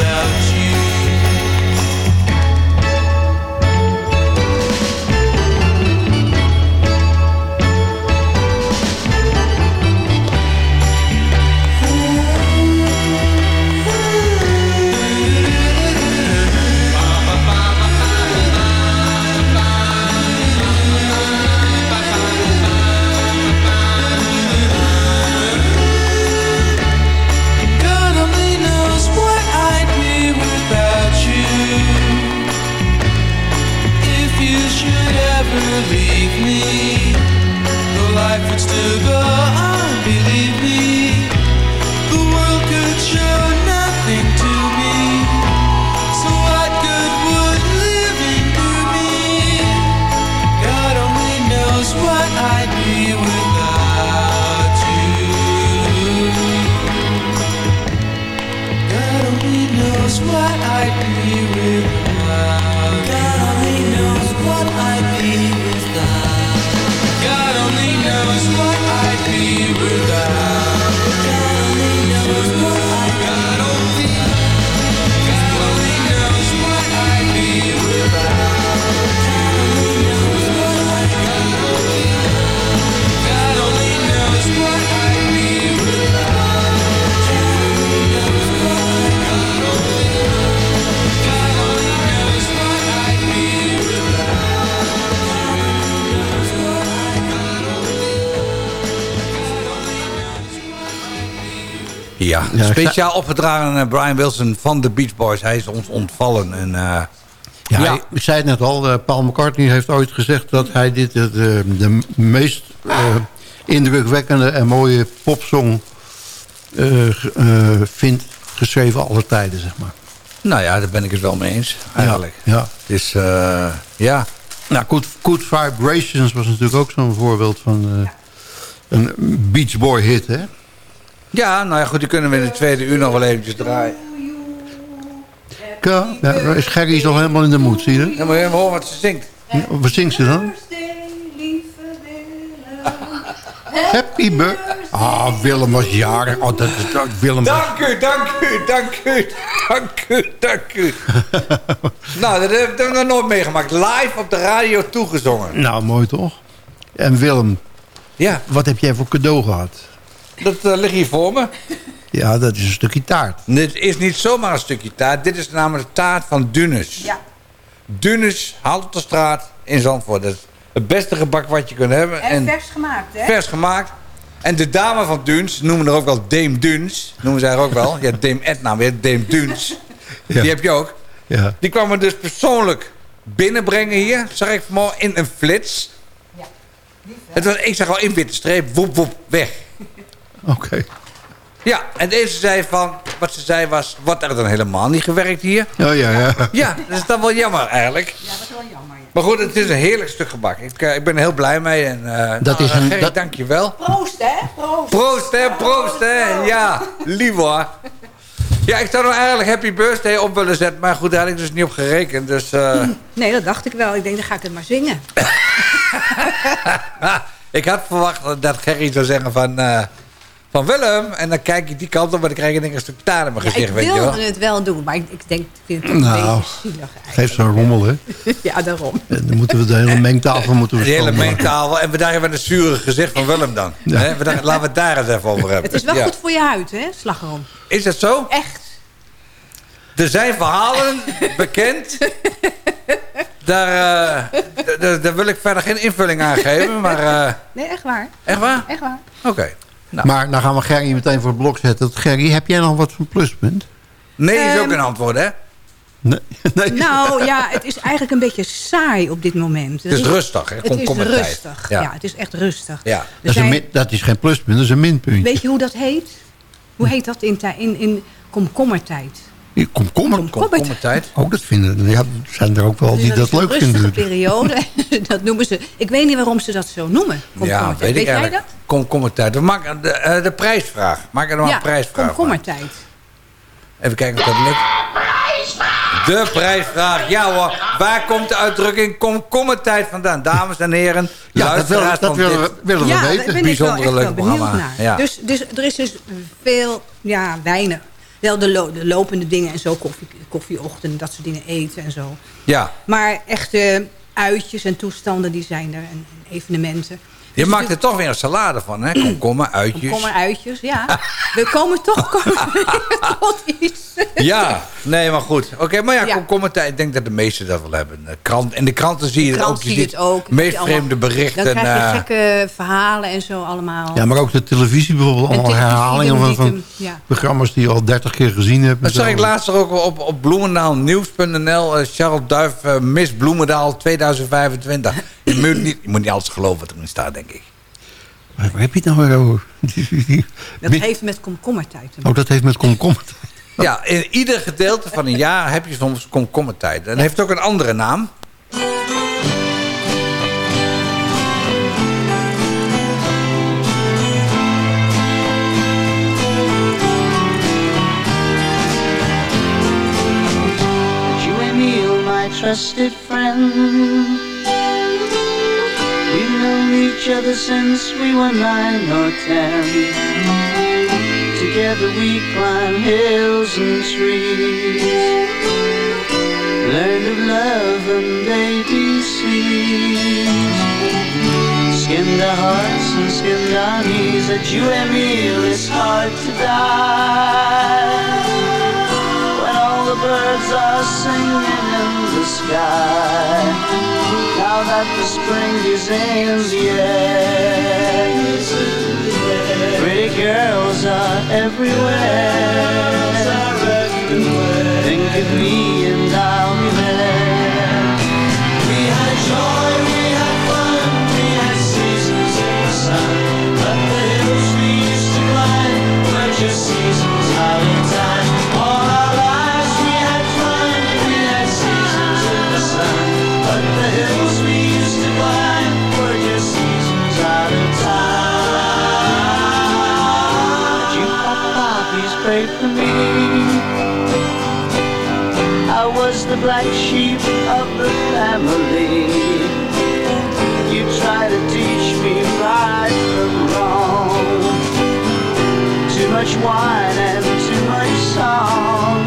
Without Ja, speciaal opgedragen aan Brian Wilson van de Beach Boys. Hij is ons ontvallen. En, eh, Ja, ja. ik zei het net al, eh, Paul McCartney heeft ooit gezegd... dat hij dit eh, de meest eh, indrukwekkende en mooie popsong vindt... geschreven aller tijden, zeg maar. nou ja, daar ben ik het wel mee eens, eigenlijk. Ja, ja. Ja. Nou, Good, Good Vibrations was natuurlijk ook zo'n voorbeeld van... een Beach Boy hit, hè? Ja, nou ja, goed, die kunnen we in de tweede uur nog wel eventjes draaien. Ja, ja, is is al helemaal in de moed, zie je? Dan moet je even horen wat ze zingt. Ja, Wat zingt ze dan? Happy birthday. Ah, Willem was jarig. Oh, dat dat Willem. was- Dank u, dank u, dank u, dank u, dank u. nou, dat heb ik nog nooit meegemaakt. Live op de radio toegezongen. Nou, mooi toch? En Willem, Ja, wat heb jij voor cadeau gehad? Dat eh, ligt hier voor me. Ja, dat is een stukje taart. Dit is niet zomaar een stukje taart. Dit is namelijk de taart van Dunes. Ja. Dunes, Halterstraat in Zandvoort. Dat is het beste gebak wat je kunt hebben. En vers gemaakt, hè? vers gemaakt. En de dame van Duns, noemen er ook wel Dame Duns. Noemen ze haar ook wel. Ja, Dame Edna weer, Dame Duns. Ja. Die heb je ook. Ja. Die kwam me dus persoonlijk binnenbrengen hier. Zag ik vanmorgen in een flits. Het was, ik zag al in witte streep, woep woep, weg. Oké. Ja, en deze zei van, wat ze zei was, wordt er dan helemaal niet gewerkt hier? Oh ja, ja. Ja, dat is dan wel jammer eigenlijk. Ja, dat is wel jammer. ja. Maar goed, het is een heerlijk stuk gebak. Ik, eh, ik ben er heel blij mee. En, eh Dat nou, is een- Gerrit, dat- dank je wel. Proost, hè? Proost. Proost, hè, proost, hè. Ja, lief hoor. Ja, ik zou nog eigenlijk Happy Birthday op willen zetten. Maar goed, daar had ik dus niet op gerekend. Dus eh, Nee, dat dacht ik wel. Ik denk, dan ga ik het maar zingen. ik had verwacht dat Gerry zou zeggen van... van Willem. En dan kijk ik die kant op en dan krijg ik denk ik een stuk taart in mijn Ja, gezicht, ik weet je wel. wilde het wel doen, maar ik, ik denk, ik vind het toch Nou, een beetje zielig eigenlijk. Geef zo'n rommel, hè. Ja, daarom. En dan moeten we de hele mengtafel moeten we De hele mengtafel. En we dachten met een zure gezicht van Willem dan. Ja. Hè? We dachten, laten we het daar eens even over hebben. Het is wel Ja. goed voor je huid, hè, slagroom. Is dat zo? Echt. Er zijn verhalen bekend. Daar, eh, daar wil ik verder geen invulling aan geven. Maar eh, Nee, echt waar. echt waar? Echt waar. Oké. Nou. Maar dan gaan we Gerry meteen voor het blok zetten. Gerry, heb jij nog wat van pluspunt? Nee is ook Ehm, een antwoord, hè? Nee, nee. Nou ja, het is eigenlijk een beetje saai op dit moment. Het is rustig, hè? Het is rustig, Ja. ja. Het is echt rustig. Ja. Dat is, min- dat is geen pluspunt, dat is een minpuntje. Weet je hoe dat heet? Hoe heet dat in, in, in komkommertijd? Komkommer. Komkommertijd. Ook dat vinden, ja, zijn er ook wel die dat is een leuk rustige vinden. periode. dat noemen ze. Ik weet niet waarom ze dat zo noemen. Ja, komkommertijd. weet ik jij dat? Komkommertijd. We maken de, eh, de prijsvraag. Maak er nog ja, een prijsvraag van. komkommertijd. Even kijken of dat lukt. De prijsvraag. Ja hoor. Waar komt de uitdrukking komkommertijd vandaan? Dames en heren. Ja, dat willen, luisteraars dat van willen, we- willen we ja, weten. wel leuk programma. Ja. Dus, dus er is dus veel, ja, weinig. Wel de, lo- de lopende dingen en zo, koffie, koffieochtend, dat soort dingen eten en zo. Ja. Maar echte uitjes en toestanden, die zijn er. En, en evenementen. Je Dus maakt er toch weer een salade van, hè? Komkommer, uitjes. Komkommeruitjes, ja. We komen toch komen tot iets. Ja, nee, maar goed. Oké, maar ja, Ja. komkommertijd. Ik denk dat de meesten dat wel hebben. De krant, in de kranten zie je het krant ook. zie je ziet het ook. meest vreemde berichten. Dan krijg je eh, gekke verhalen en zo allemaal. Ja, maar ook de televisie bijvoorbeeld. Allemaal televisie, herhalingen van, van ja. programma's die je al 30 keer gezien hebt. Dat zag ik laatst ook op, op bloemendaalnieuws.nl. eh, Charles Duif, eh, Miss Bloemendaal 2025. Je moet, niet, je moet niet alles geloven wat erin staat, denk ik. Waar heb je het nou weer over? Dat heeft met komkommertijd te maken. Oh, dat heeft met komkommer. Ja, in ieder gedeelte van een jaar heb je soms komkommertijd. En heeft ook een andere naam. You and Neil, my trusted friend. Each other since we were nine or ten. Together we climb hills and trees. Learned of love and ABCs. Skinned our hearts and skinned our knees. At you and Neil, it's hard to die when all the birds are singing in the sky. That the spring is in air, pretty girls are everywhere. Think of me me? I was the black sheep of the family. You try to teach me right from wrong. Too much wine and too much song.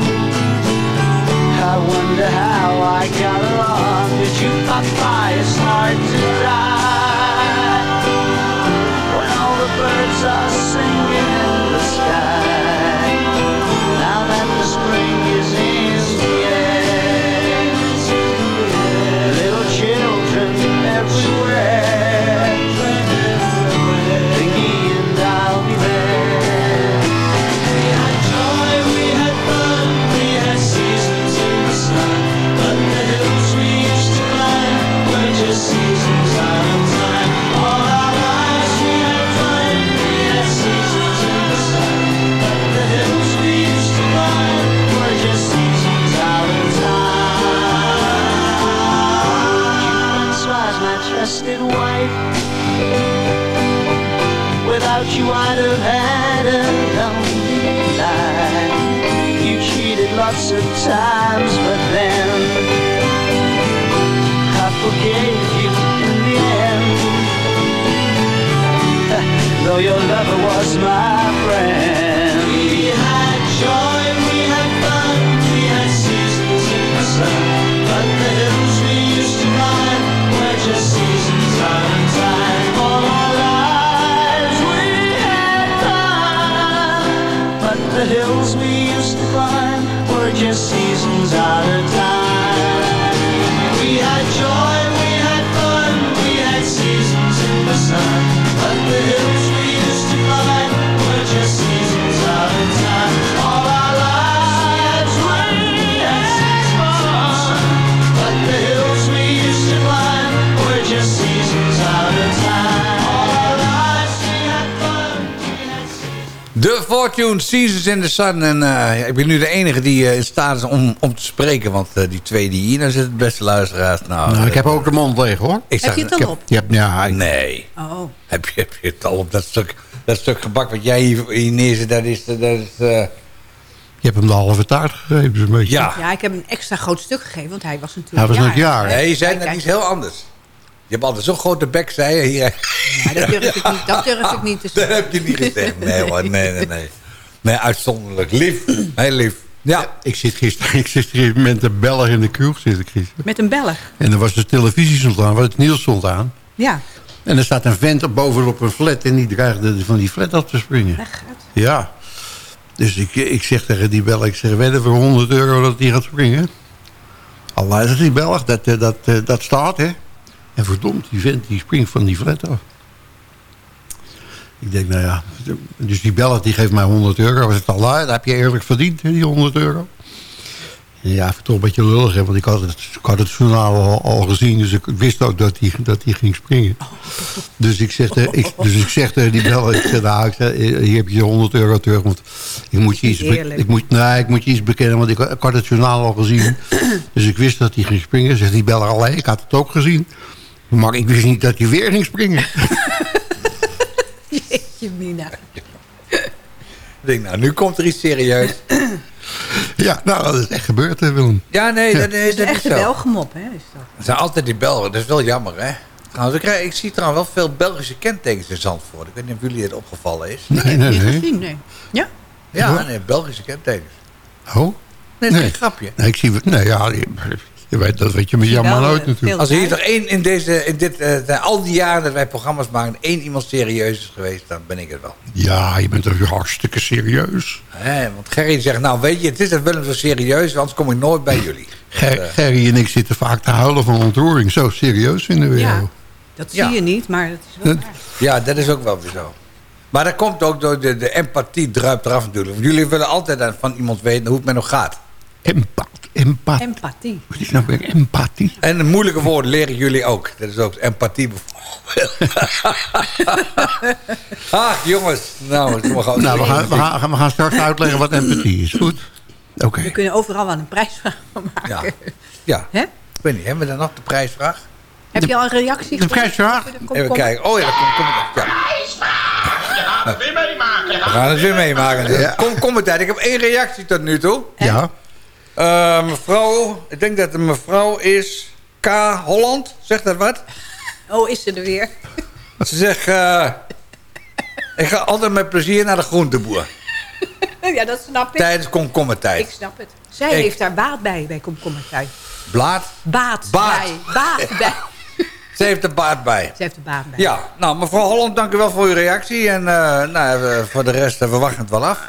I wonder how I got along. Did you, Papa? It's hard to die Without you I'd have had a lonely life. You cheated lots of times, but then I forgave you in the end. Though your lover was my sun. Fortune, Seasons in the Sun. En eh, ik ben nu de enige die eh, in staat is om, om te spreken. Want eh, die twee die hier nou zitten, beste luisteraars. Nou, Nou, ik heb ook de mond leeg, hoor. ik Heb zag- je het al heb- op? Je hebt, ja, ik- Nee. Oh. Heb je, heb je het al op dat stuk, dat stuk gebak wat jij hier, hier neerzet? Dat is... Dat is eh, je hebt hem de halve taart gegeven, zo'n beetje. ja. Ja, ik heb een extra groot stuk gegeven, want hij was natuurlijk Hij was net jaar. Nee, je zei kijk. iets heel anders. Je hebt altijd zo'n grote bek, zei je. Hier, Ja, dat durf ik niet, dat durf ik niet te dat zeggen. heb je niet gezegd. Nee hoor, nee, nee, nee. Nee, uitzonderlijk. Lief. Heel lief. Ja. Ik zit gisteren, ik zit gisteren met de beller in de kroeg, zit ik gisteren. Met een Belg. En er was de televisie stond aan, waar het nieuws stond aan. Ja. En er staat een vent op bovenop een flat en die dreigde van die flat af te springen. Echt? Ja. Dus ik, ik zeg tegen die Belg, ik zeg, wedden voor 100 euro dat hij gaat springen. Al luistert die Belg, dat, eh, dat, eh, dat staat, hè. En verdomd, die vent die springt van die flat af. Ik denk, nou ja, dus die Belg die geeft mij 100 euro. Was het al, nou, dat heb je eerlijk verdiend, die 100 euro. Ja, ik toch een beetje lullig, hè, want ik had het, ik had het journaal al, al gezien. Dus ik wist ook dat hij dat hij ging springen. Dus ik zeg, tegen- ik, dus ik zeg die bel, ik zeg, nou, ik zeg, hier heb je 100 euro terug. Want ik moet je iets, ik moet, nee, ik moet je iets bekennen, want ik, ik had het journaal al gezien. Dus ik wist dat hij ging springen. Zegt die beller, alleen, ik had het ook gezien. Maar ik wist niet dat hij weer ging springen. Jeetje, Mina. Ik denk, nou, nu komt er iets serieus. Ja, nou, dat is echt gebeurd, hè, Willem. Ja, nee, dat, nee, Dat is dat is echt een Belgemop, hè? Is dat. Het zijn altijd die Belgen. Dat is wel jammer, hè? Trouwens, ik, ik zie trouwens wel veel Belgische kentekens in Zandvoort. Ik weet niet of jullie het opgevallen is. Nee, Ik nee, heb niet nee. gezien, nee. Ja? Ja, nee, Belgische kentekens. Oh? Nee, dat is Nee. geen grapje. Nee, ik zie... Nee, ja, je, weet, dat weet je met maar nooit eh, natuurlijk. Als er hier toch één in deze, in dit, eh, al die jaren dat wij programma's maken, één iemand serieus is geweest, dan ben ik het wel. Ja, je bent toch hartstikke serieus. Want Gerry zegt, nou weet je, het is het wel zo serieus, anders kom ik nooit bij jullie. Ger- Eh, Gerry en ik zitten vaak te huilen van ontroering. Zo serieus vinden we Ja. Dat zie Ja. je niet, maar dat is wel Dat- waar. Ja, dat is ook wel weer zo. Maar dat komt ook door de, de empathie druipt eraf natuurlijk. Want jullie willen altijd dan van iemand weten hoe het met nog gaat. Empath, empath. Empathie. Wat is nou weer empathie? En de moeilijke woorden leren jullie ook. Dat is ook empathie bijvoorbeeld. Ach, jongens. Nou, het gauw- Nou, we gaan, we, gaan, we gaan straks uitleggen wat empathie is. Goed? Oké. We kunnen overal wel een prijsvraag van Ja. maken. ja. Hè? Ik weet niet, hebben we dan nog de prijsvraag? Heb je al een reactie De prijsvraag? Kom, Even kom. kijken. Oh ja, dat komt. Kom, ja. Je gaat het weer meemaken. We gaan het weer meemaken. Ja. Kom, kom het uit. Ik heb één reactie tot nu toe. Ja. Eh, mevrouw, ik denk dat het mevrouw is K. Holland. Zegt dat wat? Oh, is ze er weer? Ze zegt... eh, ik ga altijd met plezier naar de groenteboer. ja, dat snap ik. Tijdens komkommertijd. Ik snap het. Zij Ik- heeft daar baat bij, bij komkommertijd. Blaad. Baat, Baat. bij. Baat bij. Ze heeft er baard bij. Ze heeft er baat bij. Ja, nou mevrouw Holland, dank u wel voor uw reactie. En eh, nou, voor de rest, we wachten het wel af.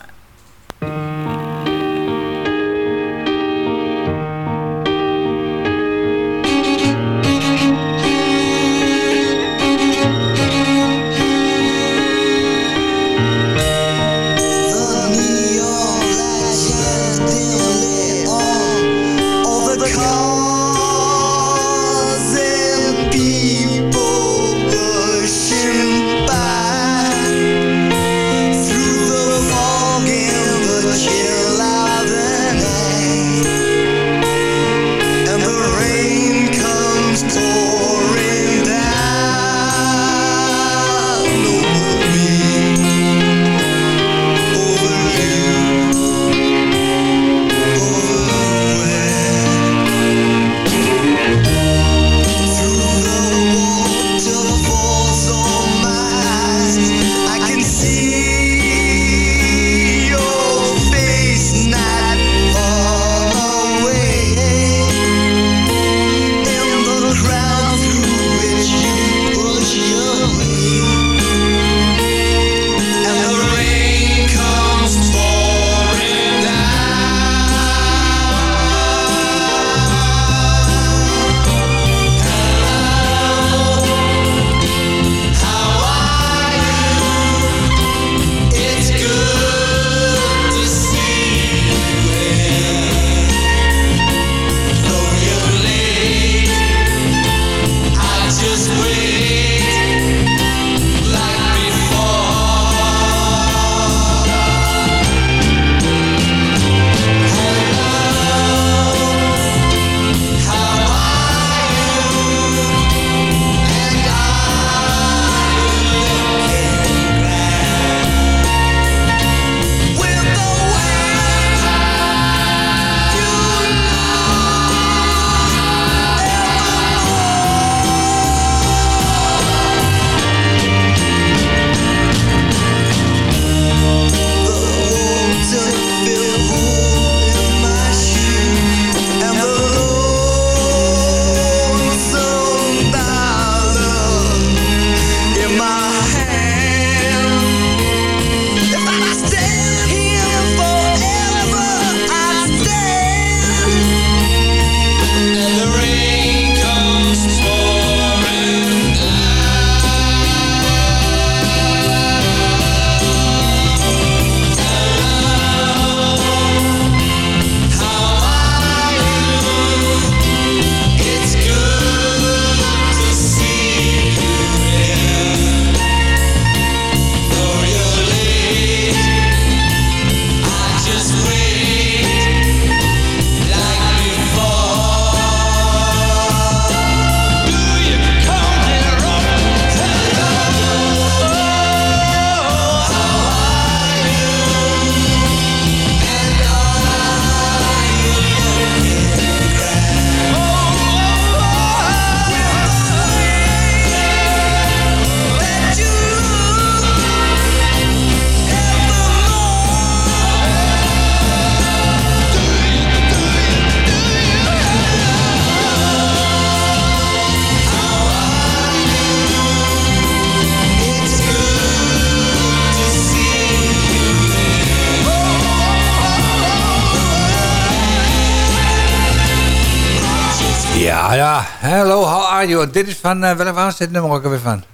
Dit is van, uh, welke waar is dit nummer ook alweer van?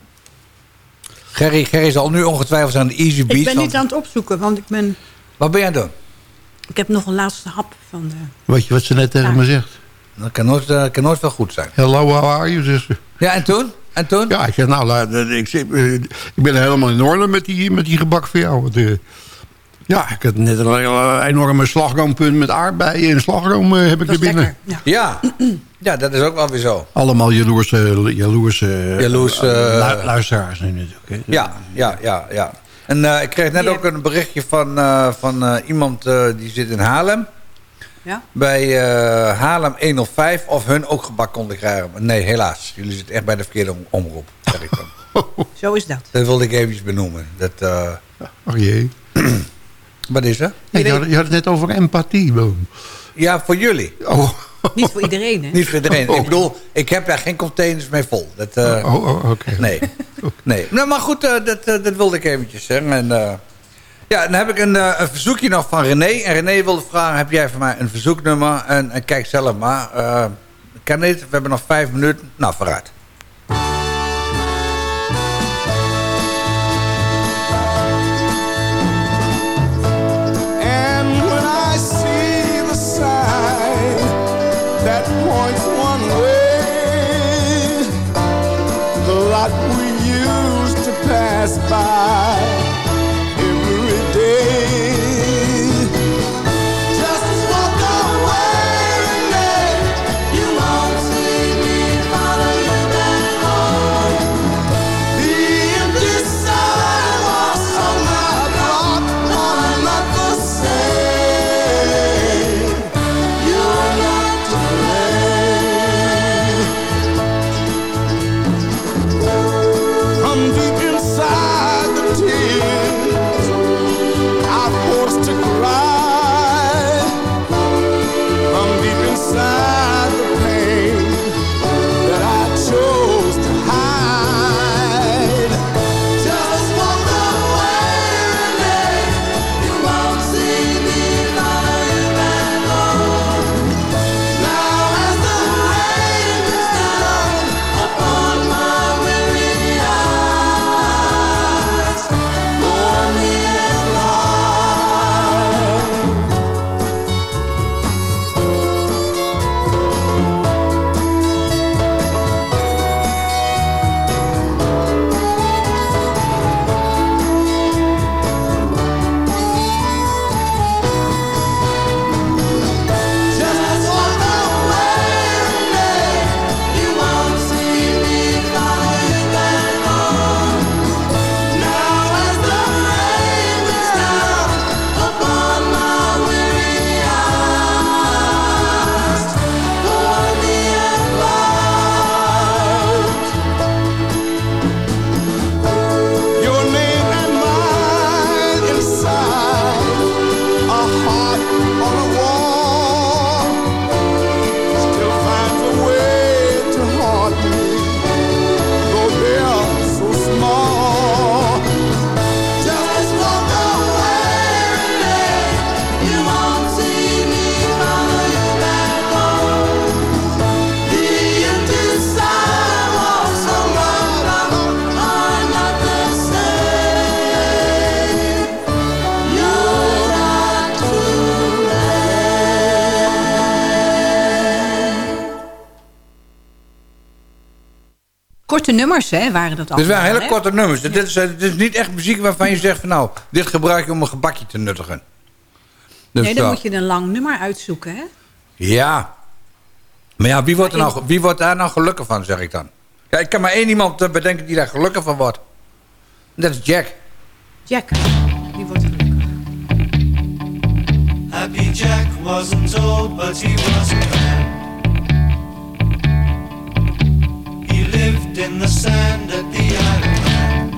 Gerry, Gerry zal nu ongetwijfeld aan de Easy Beats. Ik ben want- niet aan het opzoeken, want ik ben... Wat ben jij aan het doen? Ik heb nog een laatste hap van de... Weet je wat ze net tegen Ja. me zegt? Dat kan nooit, eh, kan nooit wel goed zijn. Hello, how are you, zuster? Ja, en toen? En toen? Ja, ik zeg, nou, laat- eh, ik, zeg, eh, ik ben helemaal in orde met die, met die gebak voor jou. Want, eh, ja, ik had net een hele enorme slagroompunt met aardbeien en slagroom eh, heb ik er binnen. lekker. Ja. Ja. ja, dat is ook wel weer zo. Allemaal jaloerse, jaloerse, Jaloers, eh, eh, lu- luisteraars nu natuurlijk. Hè. Ja, ja, ja, ja. En eh, ik kreeg net ook een berichtje van, eh, van eh, iemand eh, die zit in Haarlem. Ja? Bij eh, Haarlem 105 of hun ook gebak konden krijgen. Nee, helaas. Jullie zitten echt bij de verkeerde om- omroep. Zeg ik dan. Zo is dat. Dat wilde ik eventjes benoemen. Dat, eh, Ach jee. wat is dat? Je, had, je had het net over empathie, Boom. Ja, voor jullie. Oh, Niet voor iedereen, hè? Niet voor iedereen. Ik bedoel, ik heb daar geen containers mee vol. Dat, eh, oh, oh, oké. Nee. nee. Nou, maar goed, eh, dat, eh, dat wilde ik eventjes zeggen. En, eh, ja, dan heb ik een, eh, een verzoekje nog van René. En René wilde vragen, heb jij voor mij een verzoeknummer? En, en kijk zelf maar. Eh, kan niet, we hebben nog vijf minuten. Nou, vooruit. Nummers, hè, waren dat Dit waren hele korte nummers. Dit is, dit is niet echt muziek waarvan je zegt van nou, dit gebruik je om een gebakje te nuttigen. Dus, Nee, dan moet je een lang nummer uitzoeken, hè? Ja. Maar ja, wie wordt, er nou, wie wordt daar nou gelukkig van, zeg ik dan? Ja, ik kan maar één iemand eh, bedenken die daar gelukkig van wordt. Dat is Jack. Jack, die wordt gelukkig. Happy Jack wasn't old, but he was grand. He in the sand at the island.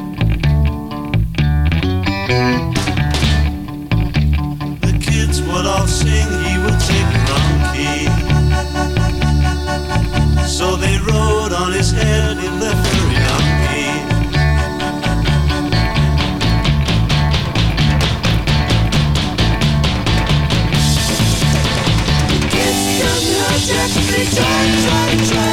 The kids would all sing, he would take drum key. So they rode on his head in the furry donkey. Kids couldn't hurt Jack, but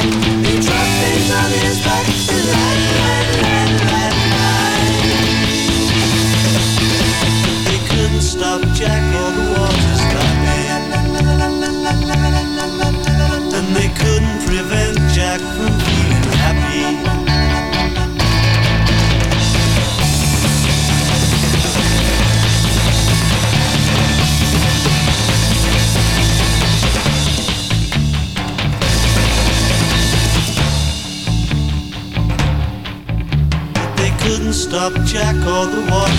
todo mundo.